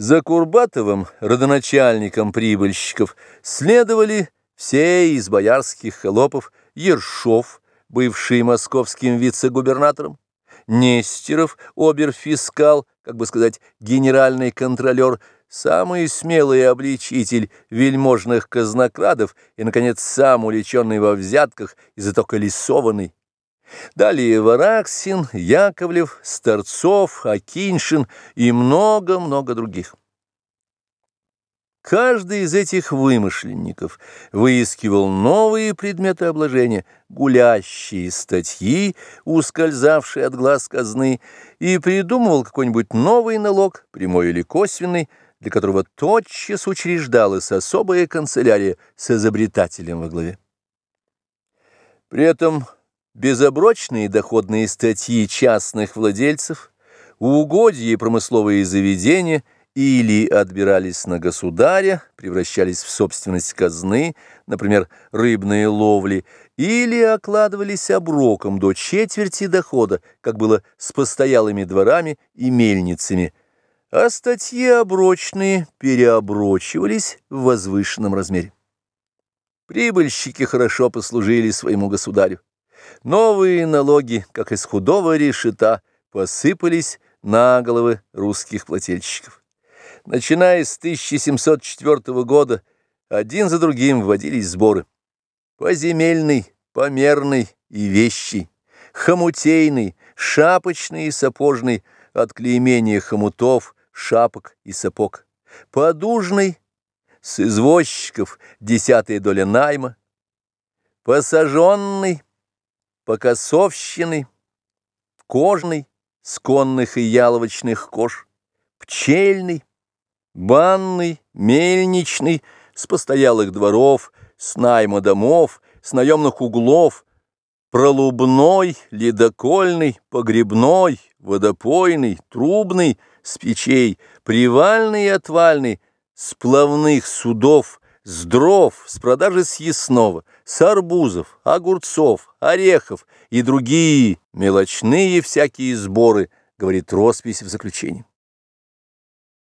За Курбатовым, родоначальником прибыльщиков, следовали все из боярских холопов Ершов, бывший московским вице-губернатором, Нестеров, оберфискал, как бы сказать, генеральный контролер, самый смелый обличитель вельможных казнокрадов и, наконец, сам уличенный во взятках и зато колесованный. Далее Вараксин, Яковлев, Старцов, Акиншин и много-много других. Каждый из этих вымышленников выискивал новые предметы обложения, гулящие статьи, ускользавшие от глаз казны, и придумывал какой-нибудь новый налог, прямой или косвенный, для которого тотчас учреждалась особая канцелярия с изобретателем во главе. При этом безоброчные доходные статьи частных владельцев, угодья и промысловые заведения или отбирались на государя, превращались в собственность казны, например, рыбные ловли, или окладывались оброком до четверти дохода, как было с постоялыми дворами и мельницами, а статьи оброчные переоброчивались в возвышенном размере. Прибыльщики хорошо послужили своему государю. Новые налоги, как из худого решета, посыпались на головы русских плательщиков. Начиная с 1704 года, один за другим вводились сборы. Поземельный, померный и вещий, хомутейный, шапочный и сапожный, от клеймения хомутов, шапок и сапог. Подужный, с извозчиков, десятая доля найма. Посаженный, покосовщины, кожный, сконных и яловочных кож, пчельный, банный, мельничный, с постоялых дворов, с найма домов, с наемных углов, пролубной, ледокольный, погребной, водопойный, трубный, с печей, привальный и отвальный, с плавных судов, с дров, с продажи съестного, с арбузов, огурцов, орехов и другие мелочные всякие сборы, говорит роспись в заключении.